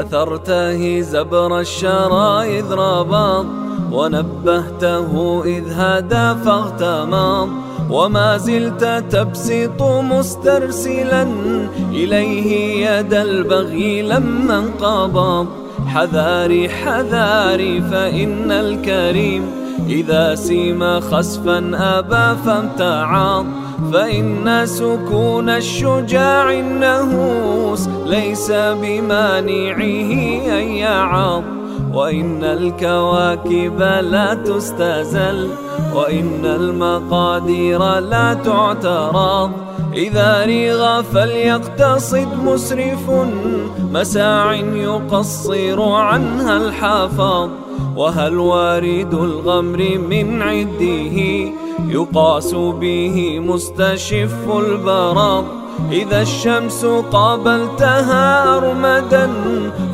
أثرته زبر الشرى إذ ربض ونبهته إذ هدى فاغتمض. وما زلت تبسط مسترسلا إليه يد البغي لما انقبض. حذاري حذاري فإن الكريم إذا سيم خسفا أبى فامتعض. فإن سكون الشجاع النهوس ليس بمانعه أن يعض. وإن الكواكب لا تستزل. وإن المقادير لا تعترض. إذا ريغ فليقتصد مسرف. مساع يقصر عنها الحافظ وهل وارد الغمر من عده؟ يقاس به مستشف البرض إذا الشمس قابلتها أرمدا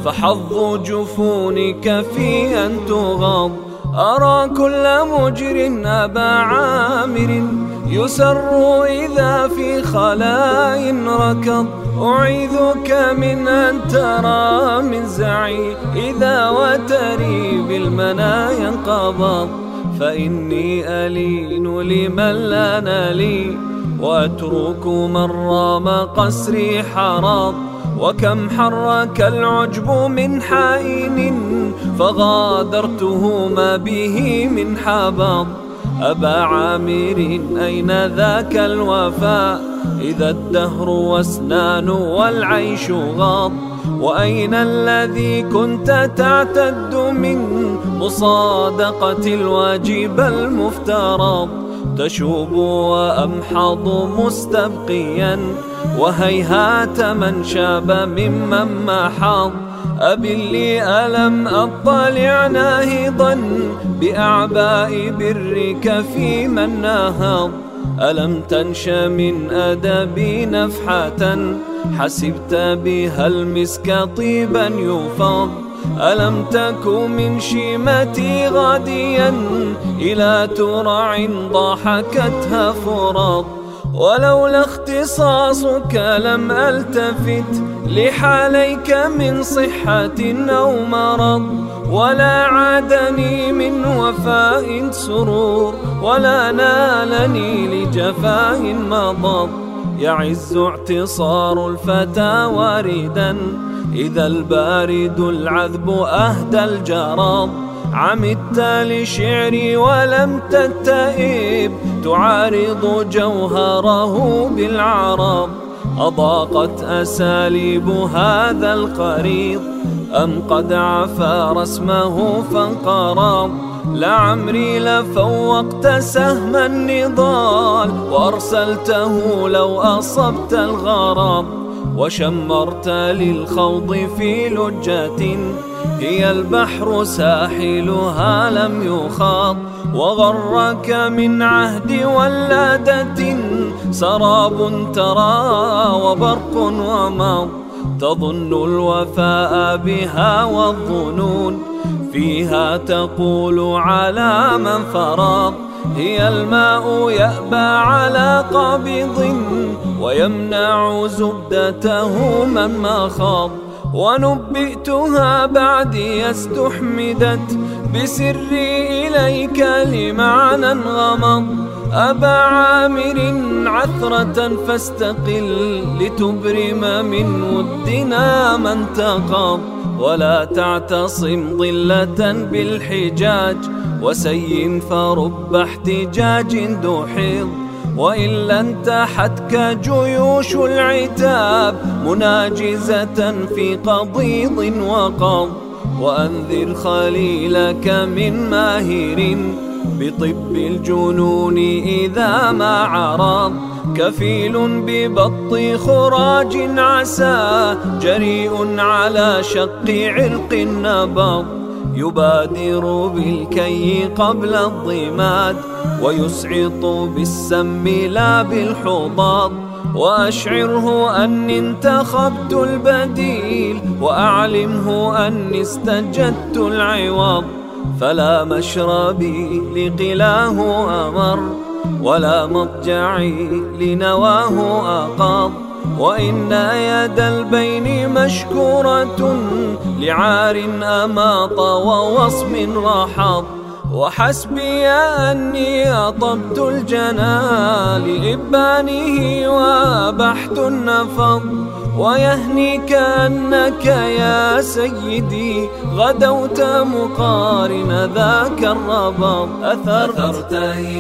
فحظ جفونك في أن تغض. أرى كل مجر أبا عامر يسر إذا في خلاء ركض. أعيذك من أن ترى من زعي إذا وتري بالمنى ينقبض فإني ألين لمن لا نلي وأترك من رام قسري حرض وكم حرك العجب من حائن فغادرته ما به من حبض أبا عامر أين ذاك الوفاء؟ إذا الدهر واسنان والعيش غاض وأين الذي كنت تعتد من مصادقة الواجب المفترض؟ تشوب وأمحض مستبقيا وهيهات من شاب ممن محض أبي لي ألم أطلع ناهضا بأعباء برك في من نهض. ألم تنش من أدبي نفحة حسبت بها المسك طيبا يفض ألم تك من شيمتي غاديا إلى ترع ضحكتها فرض؟ ولولا اختصاصك لم ألتفت لحاليك من صحة أو مرض؟ ولا عادني من وفاء سرور ولا نالني لجفاء مضض يعز اعتصار الفتى واردا إذا البارد العذب أهدى الجراب عمدت لشعري ولم تتئب تعارض جوهره بالعرب أضاقت أساليب هذا القريض أم قد عفى رسمه فانقرض. لعمري لفوقت سهم النضال وأرسلته لو أصبت الغرض. وشمرت للخوض في لجة هي البحر ساحلها لم يخاض. وغرك من عهد ولادة سراب ترى وبرق ومض تظن الوفاء بها والظنون فيها تقول على من فرض هي الماء يأبى على قابض ويمنع زبدته من مخض ونبئتها بعدي استحمدت بسري إليك لمعنى غمض أبا عامر عثرة فاستقل لتبرم من ودنا من تقض ولا تعتصم ضلة بالحجاج وسي فرب احتجاج دحض وإلا انتحتك جيوش العتاب مناجزة في قضيض وقض وأنذر خليلك من ماهر بطب الجنون إذا ما عرض. كفيل ببط خراج عسى جريء على شق عرق النبض يبادر بالكي قبل الضماد ويسعط بالسم لا بالحضاض وأشعره أني انتخبت البديل وأعلمه أني استجدت العوض. فلا مشربي لقلاه أمر ولا مضجعي لنواه أقض وإن يد البين مشكورة لعار أماط ووصم رحض. وحسبي أني أطبت الجنى لإبانه وأبحت النفض ويهنيك أنك يا سيدي غدوت مقارن ذاك الربض. أثرت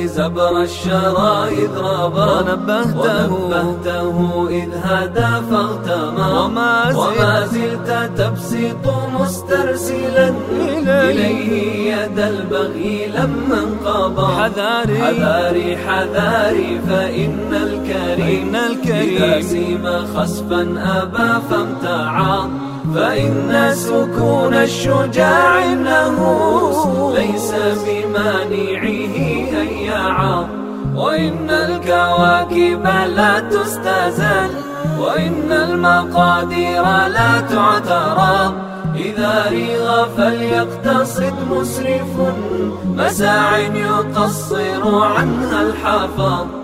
زبر الشرى إذ ربض. ونبهته, ونبهته إذ هدى فاغتمى وما زلت, وما زلت تبسط مسترسلا إليه. يد البغي لما انقضى. حذاري. حذاري حذاري فإن الكريم, فإن الكريم. إذا سيم خسفا أبى فامتعض فإن سكون الشجاع النهوس ليس بمانعه أن وإن الكواكب لا تستزل وإن المقادير لا تعترض إذا ريغ فليقتصد مسرف مساع يقصر عنها الحفظ